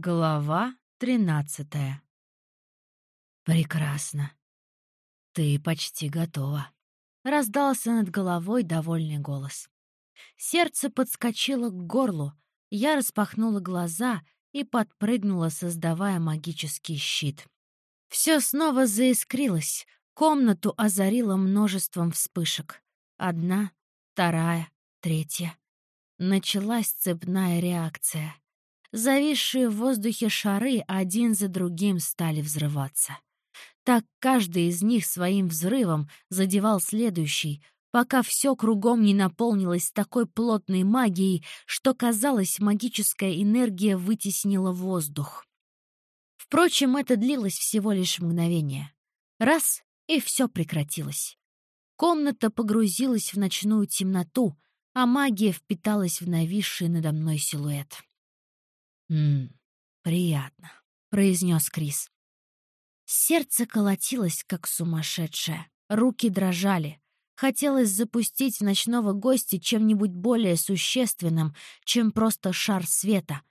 Глава тринадцатая. «Прекрасно. Ты почти готова», — раздался над головой довольный голос. Сердце подскочило к горлу, я распахнула глаза и подпрыгнула, создавая магический щит. Все снова заискрилось, комнату озарило множеством вспышек. Одна, вторая, третья. Началась цепная реакция — Зависшие в воздухе шары один за другим стали взрываться. Так каждый из них своим взрывом задевал следующий, пока все кругом не наполнилось такой плотной магией, что, казалось, магическая энергия вытеснила воздух. Впрочем, это длилось всего лишь мгновение. Раз — и все прекратилось. Комната погрузилась в ночную темноту, а магия впиталась в нависший надо мной силуэт. «Ммм, приятно», — произнес Крис. Сердце колотилось, как сумасшедшее. Руки дрожали. Хотелось запустить ночного гостя чем-нибудь более существенным, чем просто шар света.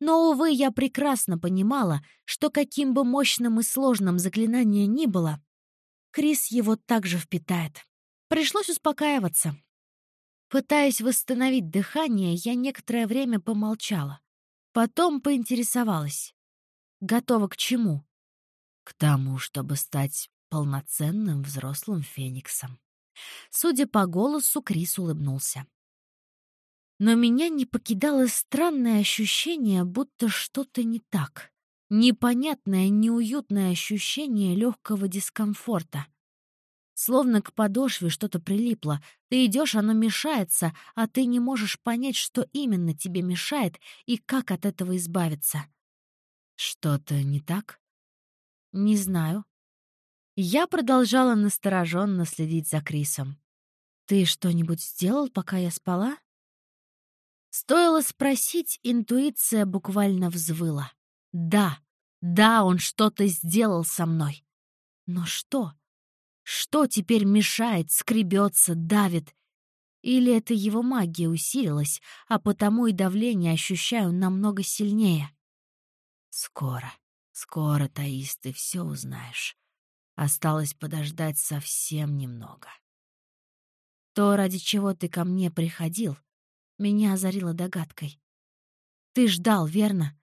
Но, увы, я прекрасно понимала, что каким бы мощным и сложным заклинание ни было, Крис его также впитает. Пришлось успокаиваться. Пытаясь восстановить дыхание, я некоторое время помолчала. Потом поинтересовалась. Готова к чему? К тому, чтобы стать полноценным взрослым фениксом. Судя по голосу, Крис улыбнулся. Но меня не покидало странное ощущение, будто что-то не так. Непонятное, неуютное ощущение легкого дискомфорта. Словно к подошве что-то прилипло. Ты идешь, оно мешается, а ты не можешь понять, что именно тебе мешает и как от этого избавиться. Что-то не так? Не знаю. Я продолжала настороженно следить за Крисом. Ты что-нибудь сделал, пока я спала? Стоило спросить, интуиция буквально взвыла. Да, да, он что-то сделал со мной. Но что? Что теперь мешает, скребется, давит? Или это его магия усилилась, а потому и давление ощущаю намного сильнее? Скоро, скоро, Таис, ты все узнаешь. Осталось подождать совсем немного. То, ради чего ты ко мне приходил, меня озарило догадкой. Ты ждал, верно?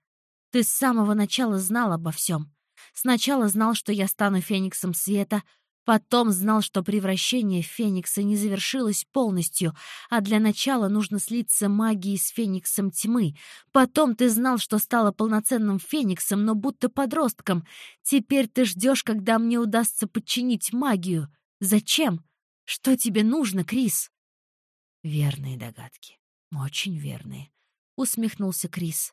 Ты с самого начала знал обо всем. Сначала знал, что я стану фениксом света — Потом знал, что превращение Феникса не завершилось полностью, а для начала нужно слиться магией с Фениксом тьмы. Потом ты знал, что стала полноценным Фениксом, но будто подростком. Теперь ты ждешь, когда мне удастся подчинить магию. Зачем? Что тебе нужно, Крис? Верные догадки. Очень верные. Усмехнулся Крис.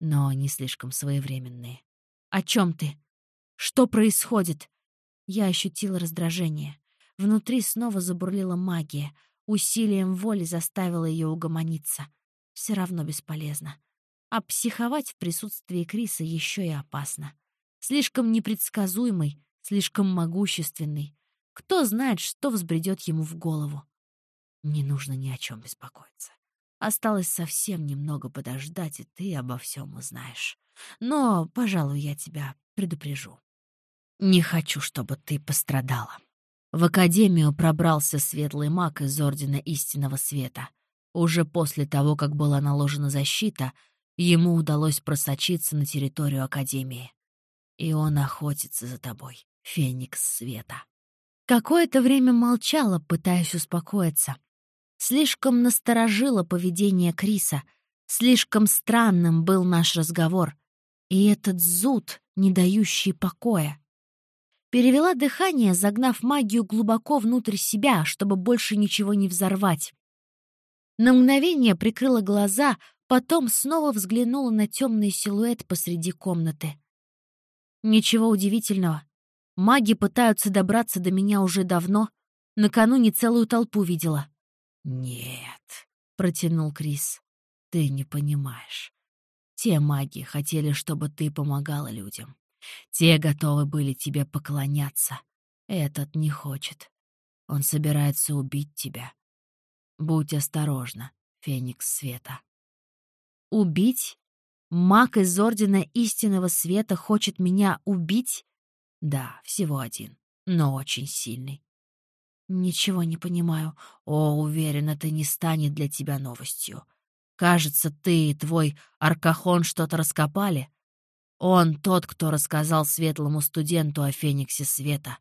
Но не слишком своевременные. О чем ты? Что происходит? Я ощутила раздражение. Внутри снова забурлила магия. Усилием воли заставила ее угомониться. Все равно бесполезно. А психовать в присутствии Криса еще и опасно. Слишком непредсказуемый, слишком могущественный. Кто знает, что взбредет ему в голову. Не нужно ни о чем беспокоиться. Осталось совсем немного подождать, и ты обо всем узнаешь. Но, пожалуй, я тебя предупрежу. Не хочу, чтобы ты пострадала. В академию пробрался светлый маг из Ордена Истинного Света. Уже после того, как была наложена защита, ему удалось просочиться на территорию Академии. И он охотится за тобой, Феникс Света. Какое-то время молчала, пытаясь успокоиться. Слишком насторожило поведение Криса, слишком странным был наш разговор. И этот зуд, не дающий покоя. Перевела дыхание, загнав магию глубоко внутрь себя, чтобы больше ничего не взорвать. На мгновение прикрыла глаза, потом снова взглянула на темный силуэт посреди комнаты. Ничего удивительного. Маги пытаются добраться до меня уже давно. Накануне целую толпу видела. «Нет», — протянул Крис, — «ты не понимаешь. Те маги хотели, чтобы ты помогала людям. Те готовы были тебе поклоняться. Этот не хочет. Он собирается убить тебя. Будь осторожна, Феникс Света. Убить? Маг из Ордена Истинного Света хочет меня убить? Да, всего один, но очень сильный. Ничего не понимаю. О, уверен, это не станет для тебя новостью. Кажется, ты и твой Аркахон что-то раскопали. Он тот, кто рассказал светлому студенту о Фениксе Света.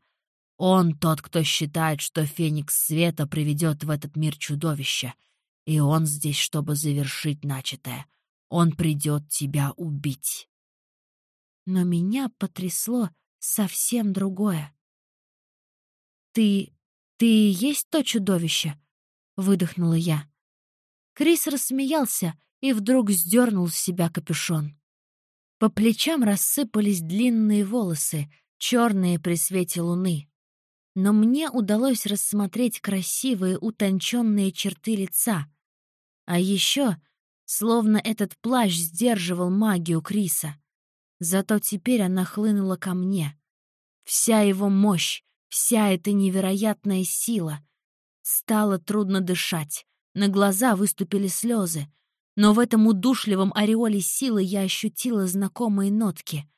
Он тот, кто считает, что Феникс Света приведет в этот мир чудовище. И он здесь, чтобы завершить начатое. Он придет тебя убить. Но меня потрясло совсем другое. «Ты... ты и есть то чудовище?» — выдохнула я. Крис рассмеялся и вдруг сдернул с себя капюшон. По плечам рассыпались длинные волосы, черные при свете луны. Но мне удалось рассмотреть красивые утонченные черты лица. А еще Словно этот плащ сдерживал магию Криса. Зато теперь она хлынула ко мне. Вся его мощь, вся эта невероятная сила. Стало трудно дышать, на глаза выступили слезы. Но в этом удушливом ореоле силы я ощутила знакомые нотки.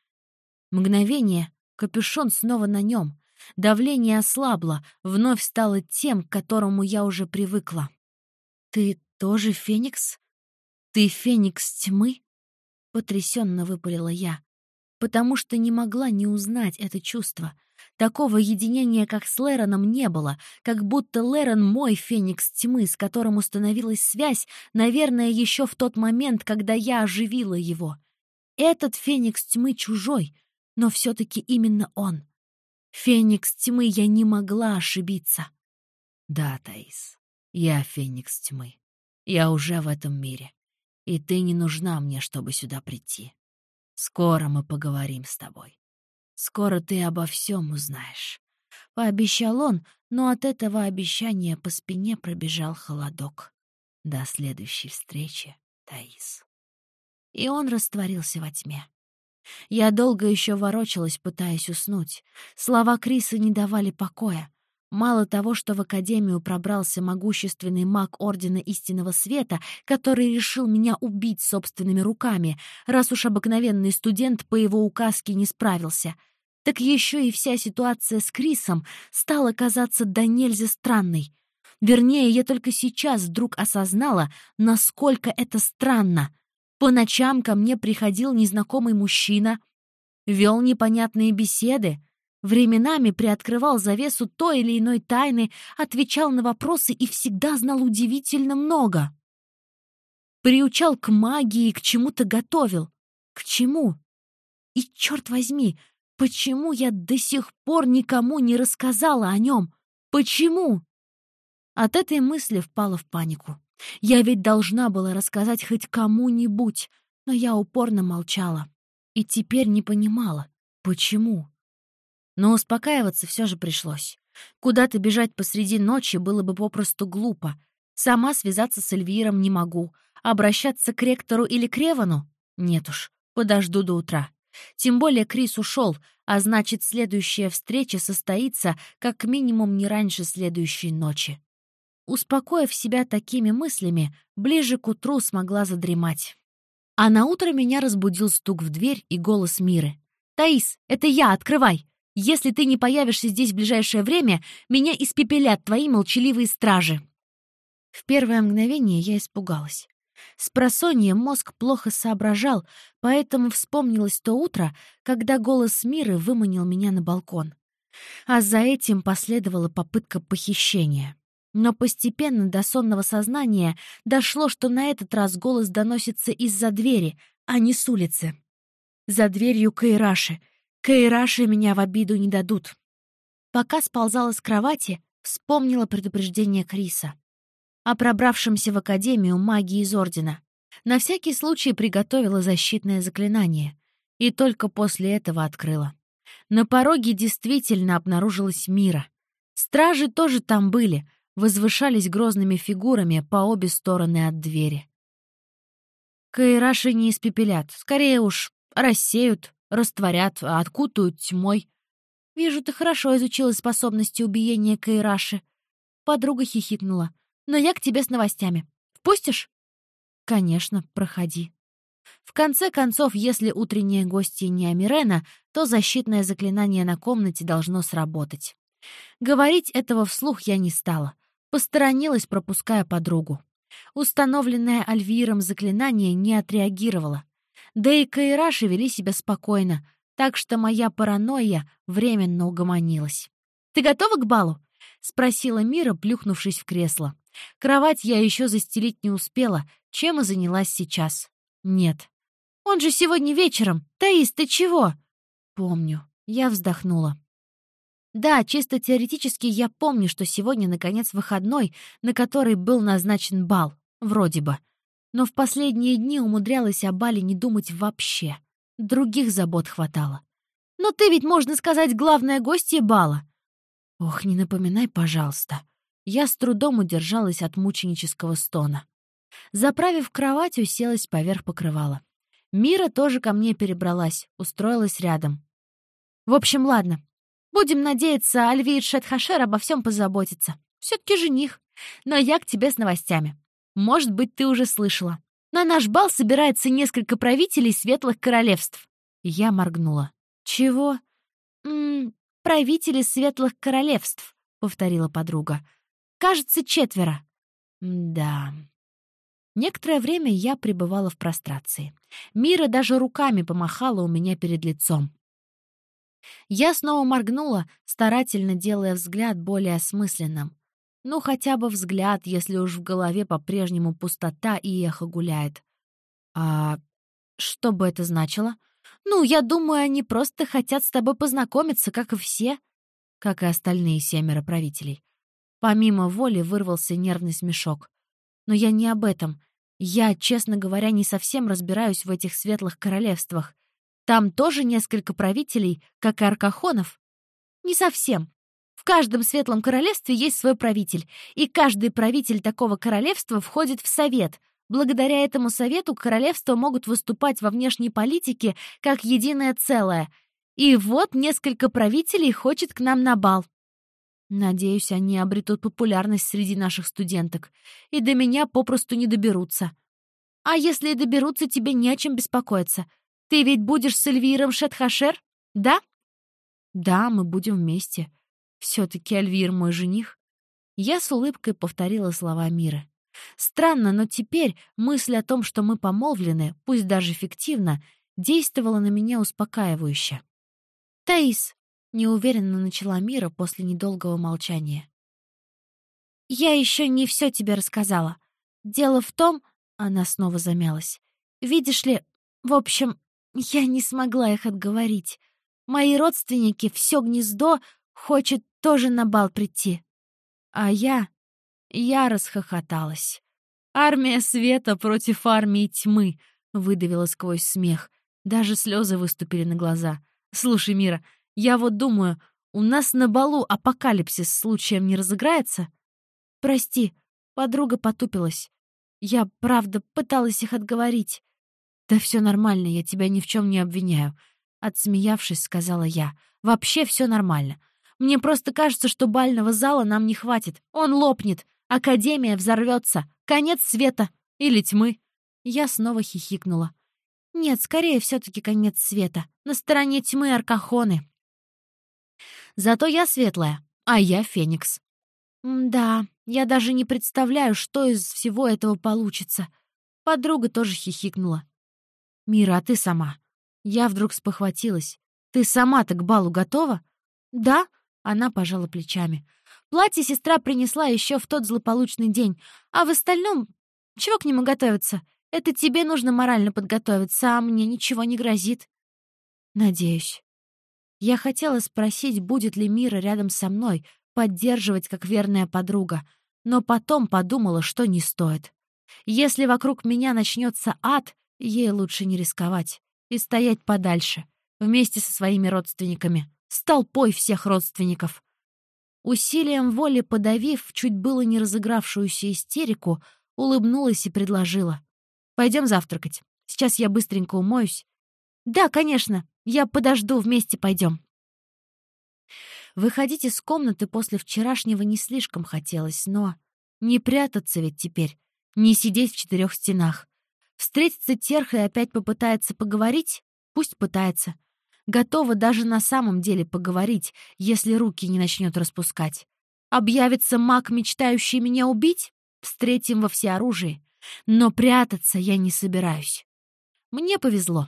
Мгновение, капюшон снова на нем. Давление ослабло, вновь стало тем, к которому я уже привыкла. «Ты тоже Феникс?» «Ты феникс тьмы?» — потрясенно выпалила я, потому что не могла не узнать это чувство. Такого единения, как с Лероном, не было, как будто Лерон — мой феникс тьмы, с которым установилась связь, наверное, еще в тот момент, когда я оживила его. Этот феникс тьмы чужой, но все-таки именно он. Феникс тьмы я не могла ошибиться. Да, Таис, я феникс тьмы. Я уже в этом мире. И ты не нужна мне, чтобы сюда прийти. Скоро мы поговорим с тобой. Скоро ты обо всем узнаешь. Пообещал он, но от этого обещания по спине пробежал холодок. До следующей встречи, Таис. И он растворился во тьме. Я долго еще ворочалась, пытаясь уснуть. Слова Криса не давали покоя. Мало того, что в Академию пробрался могущественный маг Ордена Истинного Света, который решил меня убить собственными руками, раз уж обыкновенный студент по его указке не справился, так еще и вся ситуация с Крисом стала казаться до нельзя странной. Вернее, я только сейчас вдруг осознала, насколько это странно. По ночам ко мне приходил незнакомый мужчина, вел непонятные беседы, Временами приоткрывал завесу той или иной тайны, отвечал на вопросы и всегда знал удивительно много. Приучал к магии, к чему-то готовил. К чему? И, черт возьми, почему я до сих пор никому не рассказала о нем? Почему? От этой мысли впала в панику. Я ведь должна была рассказать хоть кому-нибудь, но я упорно молчала. И теперь не понимала, почему. Но успокаиваться все же пришлось. Куда-то бежать посреди ночи было бы попросту глупо. Сама связаться с Эльвиром не могу. Обращаться к ректору или к Ревану? Нет уж, подожду до утра. Тем более Крис ушел, а значит, следующая встреча состоится как минимум не раньше следующей ночи. Успокоив себя такими мыслями, ближе к утру смогла задремать. А на утро меня разбудил стук в дверь и голос Миры. «Таис, это я, открывай!» Если ты не появишься здесь в ближайшее время, меня испепелят твои молчаливые стражи». В первое мгновение я испугалась. С просонья мозг плохо соображал, поэтому вспомнилось то утро, когда голос Миры выманил меня на балкон. А за этим последовала попытка похищения. Но постепенно до сонного сознания дошло, что на этот раз голос доносится из-за двери, а не с улицы. За дверью Кайраши — Кайраши меня в обиду не дадут. Пока сползала с кровати, вспомнила предупреждение Криса о пробравшемся в Академию магии из Ордена. На всякий случай приготовила защитное заклинание и только после этого открыла. На пороге действительно обнаружилась Мира. Стражи тоже там были, возвышались грозными фигурами по обе стороны от двери. Кайраши не испепелят, скорее уж рассеют, растворят, а откутают тьмой. Вижу, ты хорошо изучила способности убиения Кайраши. Подруга хихикнула. Но я к тебе с новостями. Впустишь? Конечно, проходи. В конце концов, если утренние гости не Амирена, то защитное заклинание на комнате должно сработать. Говорить этого вслух я не стала. Посторонилась, пропуская подругу. Установленное Альвиром заклинание не отреагировало. Да и Кайраши вели себя спокойно, так что моя паранойя временно угомонилась. «Ты готова к балу?» — спросила Мира, плюхнувшись в кресло. Кровать я еще застелить не успела, чем и занялась сейчас. «Нет». «Он же сегодня вечером! Таис, ты чего?» «Помню». Я вздохнула. Да, чисто теоретически я помню, что сегодня, наконец, выходной, на который был назначен бал. Вроде бы. Но в последние дни умудрялась о бале не думать вообще. Других забот хватало. «Но ты ведь, можно сказать, главная гостья бала!» «Ох, не напоминай, пожалуйста!» Я с трудом удержалась от мученического стона. Заправив кровать, уселась поверх покрывала. Мира тоже ко мне перебралась, устроилась рядом. «В общем, ладно, Будем надеяться, Альвид Шетхашер обо всем позаботится. Все-таки жених. Но я к тебе с новостями. Может быть, ты уже слышала. На наш бал собирается несколько правителей светлых королевств. Я моргнула. Чего? М -м, правители светлых королевств, повторила подруга. Кажется, четверо. да. Некоторое время я пребывала в прострации. Мира даже руками помахала у меня перед лицом. Я снова моргнула, старательно делая взгляд более осмысленным. Ну, хотя бы взгляд, если уж в голове по-прежнему пустота и эхо гуляет. А что бы это значило? Ну, я думаю, они просто хотят с тобой познакомиться, как и все, как и остальные семеро правителей. Помимо воли вырвался нервный смешок. Но я не об этом. Я, честно говоря, не совсем разбираюсь в этих светлых королевствах. Там тоже несколько правителей, как и аркахонов? Не совсем. В каждом светлом королевстве есть свой правитель, и каждый правитель такого королевства входит в совет. Благодаря этому совету королевства могут выступать во внешней политике как единое целое. И вот несколько правителей хочет к нам на бал. Надеюсь, они обретут популярность среди наших студенток, и до меня попросту не доберутся. А если и доберутся, тебе не о чем беспокоиться. Ты ведь будешь с Эльвиром Шетхашер, да? Да, мы будем вместе. Все-таки Эльвир мой жених. Я с улыбкой повторила слова Миры. Странно, но теперь мысль о том, что мы помолвлены, пусть даже фиктивно, действовала на меня успокаивающе. «Таис», — неуверенно начала Мира после недолгого молчания. «Я еще не все тебе рассказала. Дело в том...» — она снова замялась. «Видишь ли, в общем, я не смогла их отговорить. Мои родственники, все гнездо, хочет тоже на бал прийти. А я... Я расхохоталась. «Армия света против армии тьмы», — выдавила сквозь смех. Даже слезы выступили на глаза. «Слушай, Мира, я вот думаю, у нас на балу апокалипсис случаем не разыграется?» «Прости», — подруга потупилась. «Я, правда, пыталась их отговорить. «Да все нормально, я тебя ни в чем не обвиняю», — отсмеявшись, сказала я. «Вообще все нормально. Мне просто кажется, что бального зала нам не хватит. Он лопнет. Академия взорвется. Конец света. Или тьмы». Я снова хихикнула. «Нет, скорее все-таки конец света. На стороне тьмы Аркахоны». «Зато я светлая, а я Феникс». «Да, я даже не представляю, что из всего этого получится». Подруга тоже хихикнула. «Мира, а ты сама?» Я вдруг спохватилась. «Ты сама-то к балу готова?» «Да», — она пожала плечами. «Платье сестра принесла еще в тот злополучный день, а в остальном... Чего к нему готовиться? Это тебе нужно морально подготовиться, а мне ничего не грозит». «Надеюсь». Я хотела спросить, будет ли Мира рядом со мной, поддерживать как верная подруга, но потом подумала, что не стоит. Если вокруг меня начнется ад, Ей лучше не рисковать и стоять подальше, вместе со своими родственниками, с толпой всех родственников. Усилием воли подавив чуть было не разыгравшуюся истерику, улыбнулась и предложила. «Пойдем завтракать. Сейчас я быстренько умоюсь». «Да, конечно. Я подожду, вместе пойдем». Выходить из комнаты после вчерашнего не слишком хотелось, но... Не прятаться ведь теперь, не сидеть в четырех стенах. Встретится Терха и опять попытается поговорить? Пусть пытается. Готова даже на самом деле поговорить, если руки не начнет распускать. Объявится маг, мечтающий меня убить? Встретим во всеоружии. Но прятаться я не собираюсь. Мне повезло.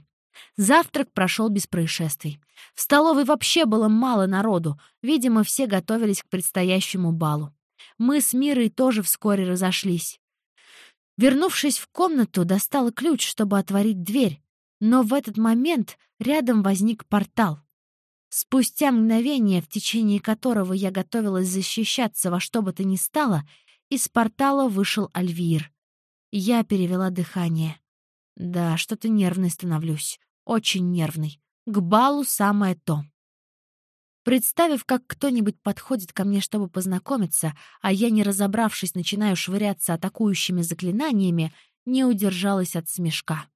Завтрак прошел без происшествий. В столовой вообще было мало народу. Видимо, все готовились к предстоящему балу. Мы с Мирой тоже вскоре разошлись. Вернувшись в комнату, достала ключ, чтобы отворить дверь. Но в этот момент рядом возник портал. Спустя мгновение, в течение которого я готовилась защищаться во что бы то ни стало, из портала вышел Альвир. Я перевела дыхание. Да, что-то нервной становлюсь. Очень нервный. К балу самое то. Представив, как кто-нибудь подходит ко мне, чтобы познакомиться, а я, не разобравшись, начинаю швыряться атакующими заклинаниями, не удержалась от смешка.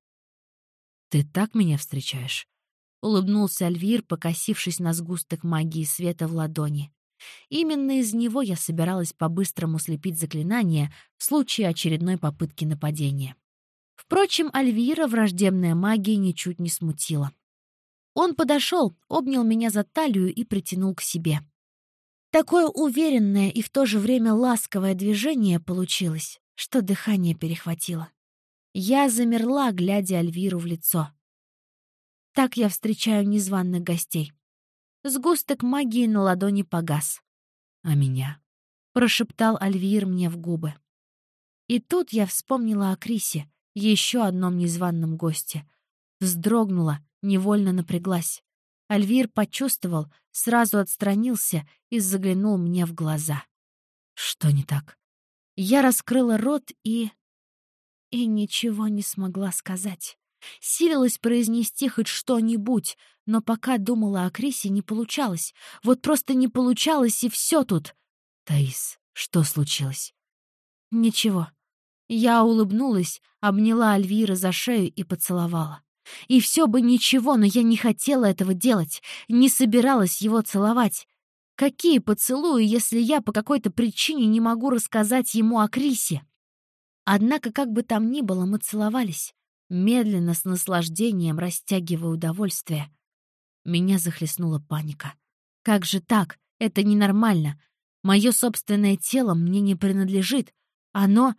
«Ты так меня встречаешь?» — улыбнулся Альвир, покосившись на сгусток магии света в ладони. Именно из него я собиралась по-быстрому слепить заклинание в случае очередной попытки нападения. Впрочем, Альвира враждебная магия ничуть не смутила. Он подошел, обнял меня за талию и притянул к себе. Такое уверенное и в то же время ласковое движение получилось, что дыхание перехватило. Я замерла, глядя Альвиру в лицо. Так я встречаю незваных гостей. Сгусток магии на ладони погас. «А меня?» — прошептал Альвир мне в губы. И тут я вспомнила о Крисе, еще одном незваном госте. Вздрогнула, невольно напряглась. Альвир почувствовал, сразу отстранился и заглянул мне в глаза. «Что не так?» Я раскрыла рот и и ничего не смогла сказать. Силилась произнести хоть что-нибудь, но пока думала о Крисе, не получалось. Вот просто не получалось, и все тут. «Таис, что случилось?» «Ничего». Я улыбнулась, обняла Альвира за шею и поцеловала. И все бы ничего, но я не хотела этого делать, не собиралась его целовать. Какие поцелуи, если я по какой-то причине не могу рассказать ему о Крисе? Однако, как бы там ни было, мы целовались, медленно, с наслаждением растягивая удовольствие. Меня захлестнула паника. Как же так? Это ненормально. Мое собственное тело мне не принадлежит. Оно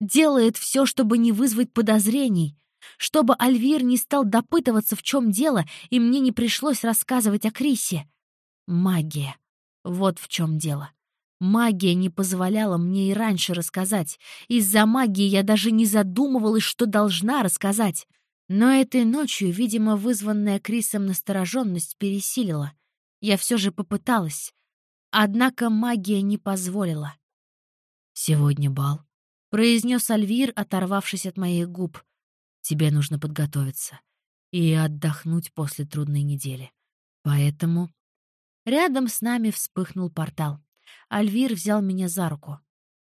делает все, чтобы не вызвать подозрений, чтобы Альвир не стал допытываться, в чем дело, и мне не пришлось рассказывать о Крисе. Магия. Вот в чем дело. Магия не позволяла мне и раньше рассказать. Из-за магии я даже не задумывалась, что должна рассказать. Но этой ночью, видимо, вызванная Крисом настороженность пересилила. Я все же попыталась. Однако магия не позволила. «Сегодня бал», — произнес Альвир, оторвавшись от моих губ. «Тебе нужно подготовиться и отдохнуть после трудной недели. Поэтому...» Рядом с нами вспыхнул портал. Альвир взял меня за руку.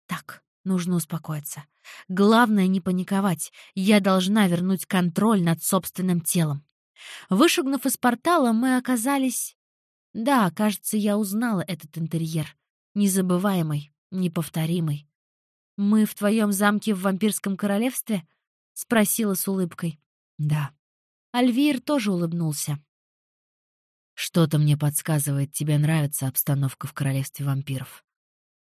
«Так, нужно успокоиться. Главное — не паниковать. Я должна вернуть контроль над собственным телом». Вышагнув из портала, мы оказались... Да, кажется, я узнала этот интерьер. Незабываемый, неповторимый. «Мы в твоем замке в вампирском королевстве?» — спросила с улыбкой. «Да». Альвир тоже улыбнулся. Что-то мне подсказывает, тебе нравится обстановка в королевстве вампиров.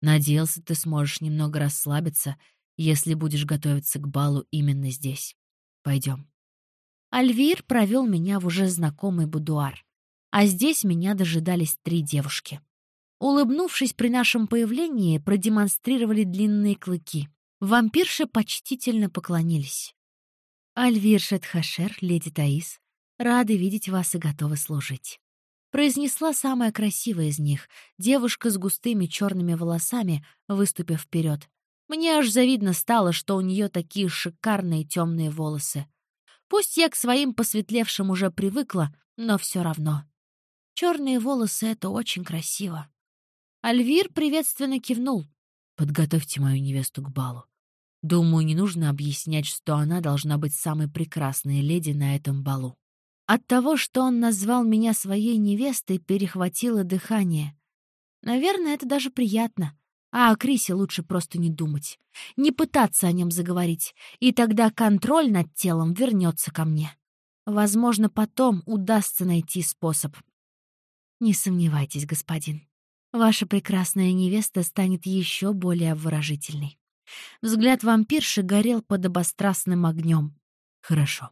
Надеялся, ты сможешь немного расслабиться, если будешь готовиться к балу именно здесь. Пойдем. Альвир провел меня в уже знакомый будуар, а здесь меня дожидались три девушки. Улыбнувшись при нашем появлении, продемонстрировали длинные клыки. Вампирши почтительно поклонились. «Альвир Шетхашер, леди Таис, рады видеть вас и готовы служить» произнесла самая красивая из них, девушка с густыми черными волосами, выступив вперед. Мне аж завидно стало, что у нее такие шикарные темные волосы. Пусть я к своим посветлевшим уже привыкла, но все равно. Черные волосы — это очень красиво. Альвир приветственно кивнул. «Подготовьте мою невесту к балу. Думаю, не нужно объяснять, что она должна быть самой прекрасной леди на этом балу». От того, что он назвал меня своей невестой, перехватило дыхание. Наверное, это даже приятно. А о Крисе лучше просто не думать, не пытаться о нем заговорить, и тогда контроль над телом вернется ко мне. Возможно, потом удастся найти способ. Не сомневайтесь, господин. Ваша прекрасная невеста станет еще более обворожительной. Взгляд вампирши горел под обострастным огнем. Хорошо.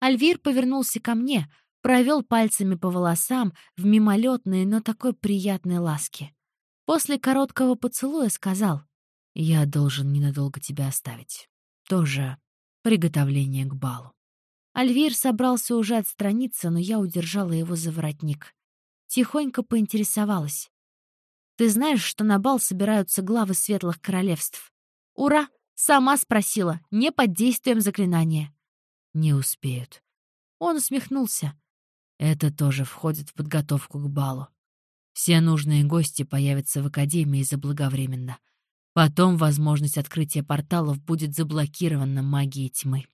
Альвир повернулся ко мне, провел пальцами по волосам в мимолетные, но такой приятной ласке. После короткого поцелуя сказал, «Я должен ненадолго тебя оставить. Тоже приготовление к балу». Альвир собрался уже отстраниться, но я удержала его за воротник. Тихонько поинтересовалась. «Ты знаешь, что на бал собираются главы светлых королевств?» «Ура!» — сама спросила, не под действием заклинания. «Не успеют». Он усмехнулся. «Это тоже входит в подготовку к балу. Все нужные гости появятся в Академии заблаговременно. Потом возможность открытия порталов будет заблокирована магией тьмы.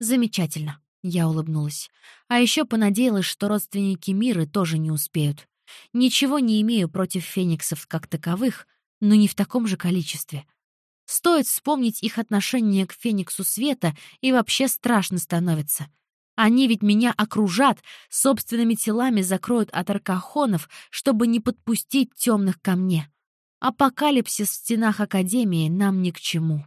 «Замечательно», — я улыбнулась. А еще понадеялась, что родственники Миры тоже не успеют. Ничего не имею против фениксов как таковых, но не в таком же количестве. Стоит вспомнить их отношение к Фениксу Света, и вообще страшно становится. Они ведь меня окружат, собственными телами закроют от аркахонов, чтобы не подпустить темных ко мне. Апокалипсис в стенах Академии нам ни к чему.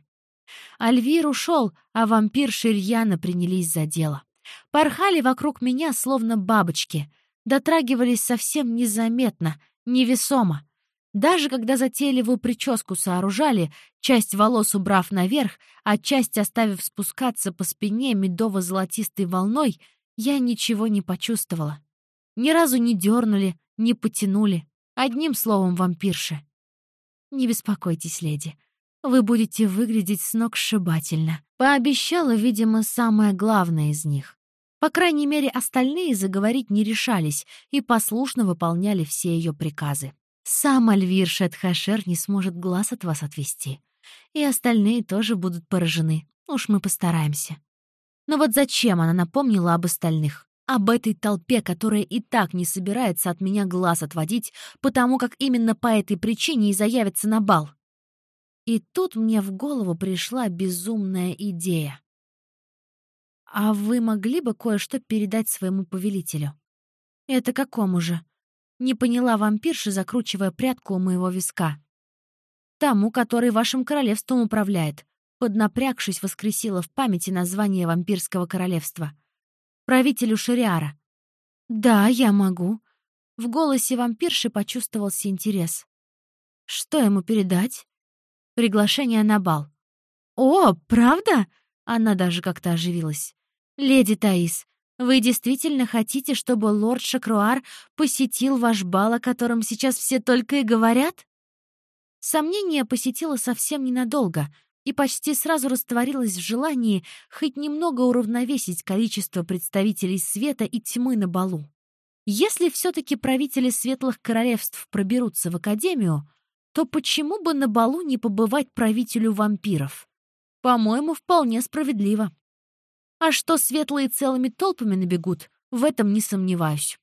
Альвир ушел, а вампир Ширьяна принялись за дело. Порхали вокруг меня, словно бабочки. Дотрагивались совсем незаметно, невесомо. Даже когда затейливую прическу сооружали, часть волос убрав наверх, а часть оставив спускаться по спине медово-золотистой волной, я ничего не почувствовала. Ни разу не дернули, не потянули. Одним словом, вампирши. Не беспокойтесь, леди. Вы будете выглядеть с ног сшибательно. Пообещала, видимо, самое главное из них. По крайней мере, остальные заговорить не решались и послушно выполняли все ее приказы. Сам Альвир Шетхашер не сможет глаз от вас отвести. И остальные тоже будут поражены. Уж мы постараемся. Но вот зачем она напомнила об остальных? Об этой толпе, которая и так не собирается от меня глаз отводить, потому как именно по этой причине и заявится на бал. И тут мне в голову пришла безумная идея. «А вы могли бы кое-что передать своему повелителю?» «Это какому же?» Не поняла вампирша, закручивая прядку у моего виска. «Тому, который вашим королевством управляет», поднапрягшись, воскресила в памяти название вампирского королевства. «Правителю Шариара». «Да, я могу». В голосе вампирши почувствовался интерес. «Что ему передать?» «Приглашение на бал». «О, правда?» Она даже как-то оживилась. «Леди Таис, вы действительно хотите, чтобы лорд Шакруар посетил ваш бал, о котором сейчас все только и говорят? Сомнение посетило совсем ненадолго и почти сразу растворилось в желании хоть немного уравновесить количество представителей света и тьмы на балу. Если все-таки правители светлых королевств проберутся в Академию, то почему бы на балу не побывать правителю вампиров? По-моему, вполне справедливо. А что светлые целыми толпами набегут, в этом не сомневаюсь.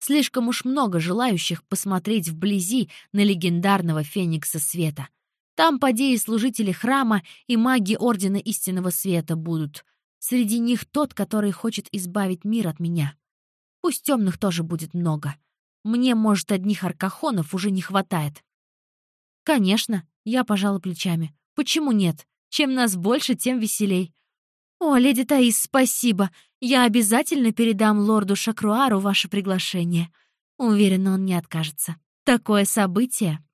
Слишком уж много желающих посмотреть вблизи на легендарного Феникса Света. Там, поди, и служители храма, и маги Ордена Истинного Света будут. Среди них тот, который хочет избавить мир от меня. Пусть темных тоже будет много. Мне, может, одних аркахонов уже не хватает. Конечно, я пожала плечами. Почему нет? Чем нас больше, тем веселей. «О, леди Таис, спасибо. Я обязательно передам лорду Шакруару ваше приглашение. Уверена, он не откажется. Такое событие!»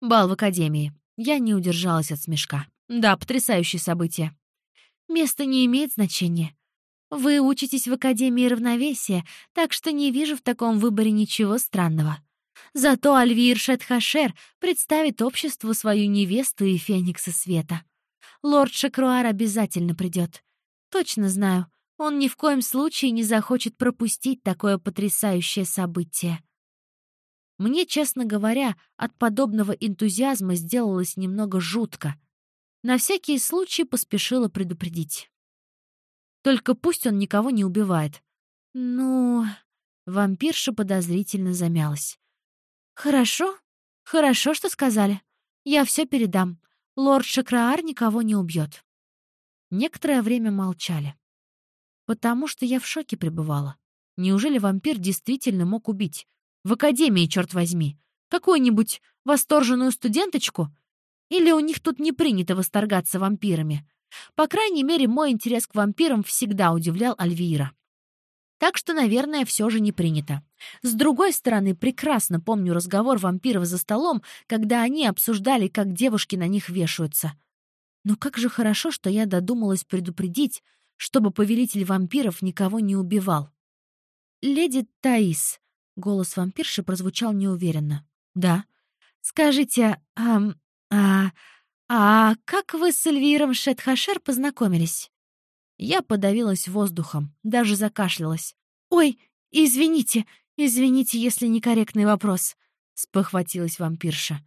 Бал в Академии. Я не удержалась от смешка. Да, потрясающее событие. Место не имеет значения. Вы учитесь в Академии равновесия, так что не вижу в таком выборе ничего странного. Зато Альвир Шетхашер представит обществу свою невесту и Феникса Света. Лорд Шакруар обязательно придет. Точно знаю, он ни в коем случае не захочет пропустить такое потрясающее событие. Мне, честно говоря, от подобного энтузиазма сделалось немного жутко. На всякий случай поспешила предупредить. Только пусть он никого не убивает. Ну, вампирша подозрительно замялась. Хорошо, «Хорошо, что сказали. Я все передам. Лорд Шакраар никого не убьет». Некоторое время молчали. Потому что я в шоке пребывала. Неужели вампир действительно мог убить? В академии, черт возьми. Какую-нибудь восторженную студенточку? Или у них тут не принято восторгаться вампирами? По крайней мере, мой интерес к вампирам всегда удивлял Альвира. Так что, наверное, все же не принято. С другой стороны, прекрасно помню разговор вампиров за столом, когда они обсуждали, как девушки на них вешаются. Но как же хорошо, что я додумалась предупредить, чтобы повелитель вампиров никого не убивал. «Леди Таис», — голос вампирши прозвучал неуверенно. «Да». «Скажите, а, а, а как вы с Эльвиром Шетхашер познакомились?» Я подавилась воздухом, даже закашлялась. «Ой, извините, извините, если некорректный вопрос», — спохватилась вампирша.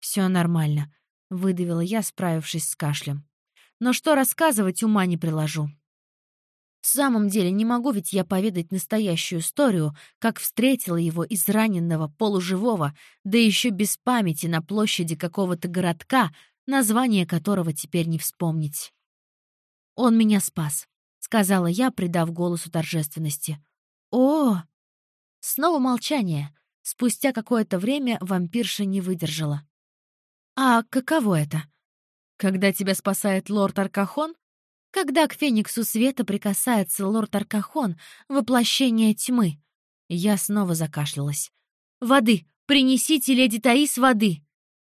«Все нормально», — выдавила я, справившись с кашлем. «Но что рассказывать, ума не приложу». В самом деле, не могу ведь я поведать настоящую историю, как встретила его израненного, полуживого, да еще без памяти на площади какого-то городка, название которого теперь не вспомнить. «Он меня спас», — сказала я, придав голосу торжественности. «О!» Снова молчание. Спустя какое-то время вампирша не выдержала. «А каково это? Когда тебя спасает лорд Аркахон? Когда к Фениксу Света прикасается лорд Аркахон, воплощение тьмы?» Я снова закашлялась. «Воды! Принесите, леди Таис, воды!»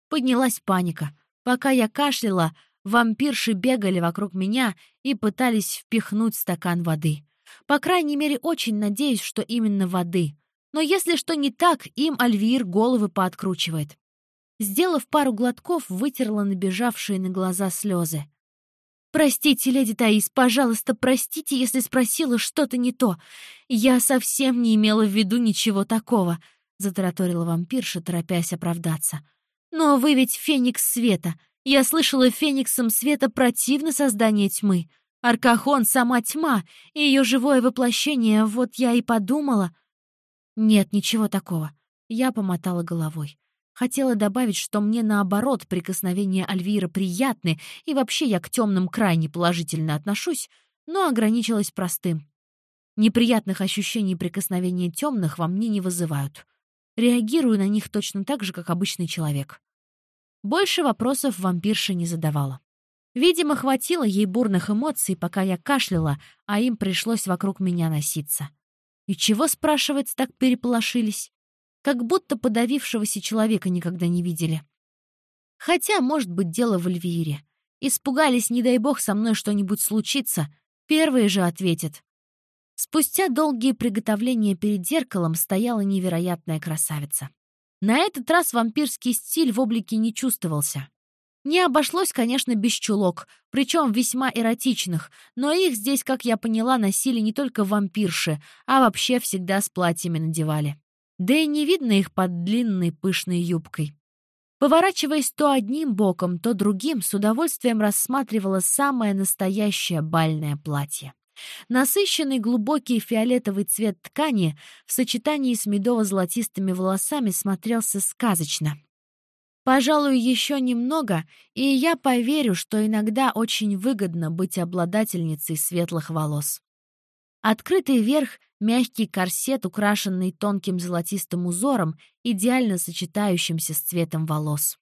Поднялась паника. Пока я кашляла, Вампирши бегали вокруг меня и пытались впихнуть стакан воды. По крайней мере, очень надеюсь, что именно воды. Но если что не так, им Альвир головы пооткручивает. Сделав пару глотков, вытерла набежавшие на глаза слезы. «Простите, леди Таис, пожалуйста, простите, если спросила что-то не то. Я совсем не имела в виду ничего такого», — затараторила вампирша, торопясь оправдаться. «Но вы ведь феникс света. Я слышала фениксом света противно создание тьмы. Аркахон — сама тьма, и ее живое воплощение, вот я и подумала. Нет, ничего такого. Я помотала головой. Хотела добавить, что мне, наоборот, прикосновения Альвира приятны, и вообще я к темным крайне положительно отношусь, но ограничилась простым. Неприятных ощущений прикосновения темных во мне не вызывают. Реагирую на них точно так же, как обычный человек. Больше вопросов вампирша не задавала. Видимо, хватило ей бурных эмоций, пока я кашляла, а им пришлось вокруг меня носиться. И чего, спрашивается, так переполошились? Как будто подавившегося человека никогда не видели. Хотя, может быть, дело в Эльвире. Испугались, не дай бог, со мной что-нибудь случится. Первые же ответят. Спустя долгие приготовления перед зеркалом стояла невероятная красавица. На этот раз вампирский стиль в облике не чувствовался. Не обошлось, конечно, без чулок, причем весьма эротичных, но их здесь, как я поняла, носили не только вампирши, а вообще всегда с платьями надевали. Да и не видно их под длинной пышной юбкой. Поворачиваясь то одним боком, то другим, с удовольствием рассматривала самое настоящее бальное платье. Насыщенный глубокий фиолетовый цвет ткани в сочетании с медово-золотистыми волосами смотрелся сказочно. Пожалуй, еще немного, и я поверю, что иногда очень выгодно быть обладательницей светлых волос. Открытый верх, мягкий корсет, украшенный тонким золотистым узором, идеально сочетающимся с цветом волос.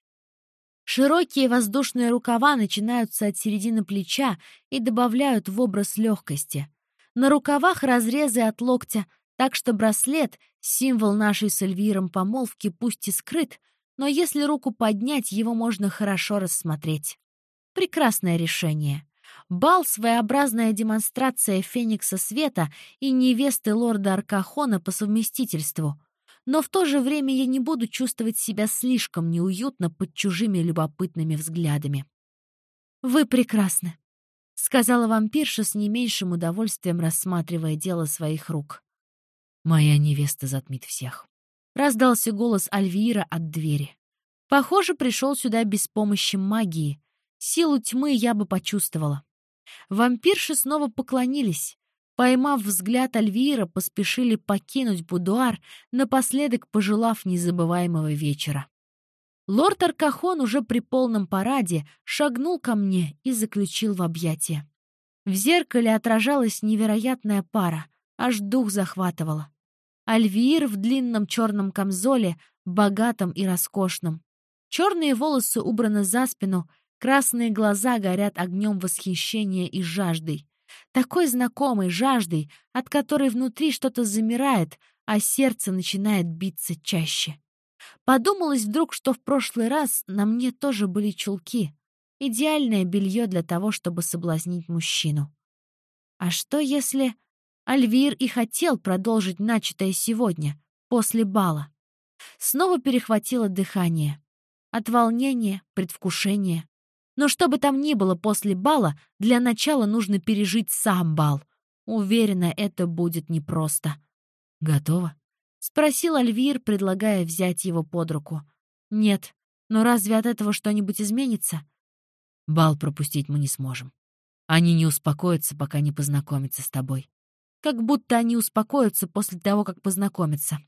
Широкие воздушные рукава начинаются от середины плеча и добавляют в образ легкости. На рукавах разрезы от локтя, так что браслет, символ нашей с Эльвиром помолвки, пусть и скрыт, но если руку поднять, его можно хорошо рассмотреть. Прекрасное решение. Бал — своеобразная демонстрация Феникса Света и невесты лорда Аркахона по совместительству — но в то же время я не буду чувствовать себя слишком неуютно под чужими любопытными взглядами. «Вы прекрасны», — сказала вампирша с не меньшим удовольствием, рассматривая дело своих рук. «Моя невеста затмит всех», — раздался голос Альвира от двери. «Похоже, пришел сюда без помощи магии. Силу тьмы я бы почувствовала». Вампирши снова поклонились. Поймав взгляд Альвира, поспешили покинуть будуар, напоследок пожелав незабываемого вечера. Лорд Аркахон уже при полном параде шагнул ко мне и заключил в объятия. В зеркале отражалась невероятная пара, аж дух захватывало. Альвир в длинном черном камзоле, богатом и роскошном. Черные волосы убраны за спину, красные глаза горят огнем восхищения и жаждой. Такой знакомой жаждой, от которой внутри что-то замирает, а сердце начинает биться чаще. Подумалось вдруг, что в прошлый раз на мне тоже были чулки. Идеальное белье для того, чтобы соблазнить мужчину. А что если... Альвир и хотел продолжить начатое сегодня, после бала? Снова перехватило дыхание. От волнения, предвкушения. Но что бы там ни было после бала, для начала нужно пережить сам бал. Уверена, это будет непросто. «Готово?» — спросил Альвир, предлагая взять его под руку. «Нет. Но разве от этого что-нибудь изменится?» «Бал пропустить мы не сможем. Они не успокоятся, пока не познакомятся с тобой. Как будто они успокоятся после того, как познакомятся».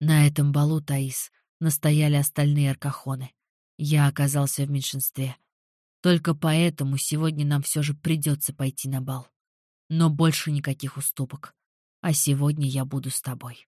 На этом балу, Таис, настояли остальные аркахоны. Я оказался в меньшинстве. Только поэтому сегодня нам все же придется пойти на бал. Но больше никаких уступок. А сегодня я буду с тобой.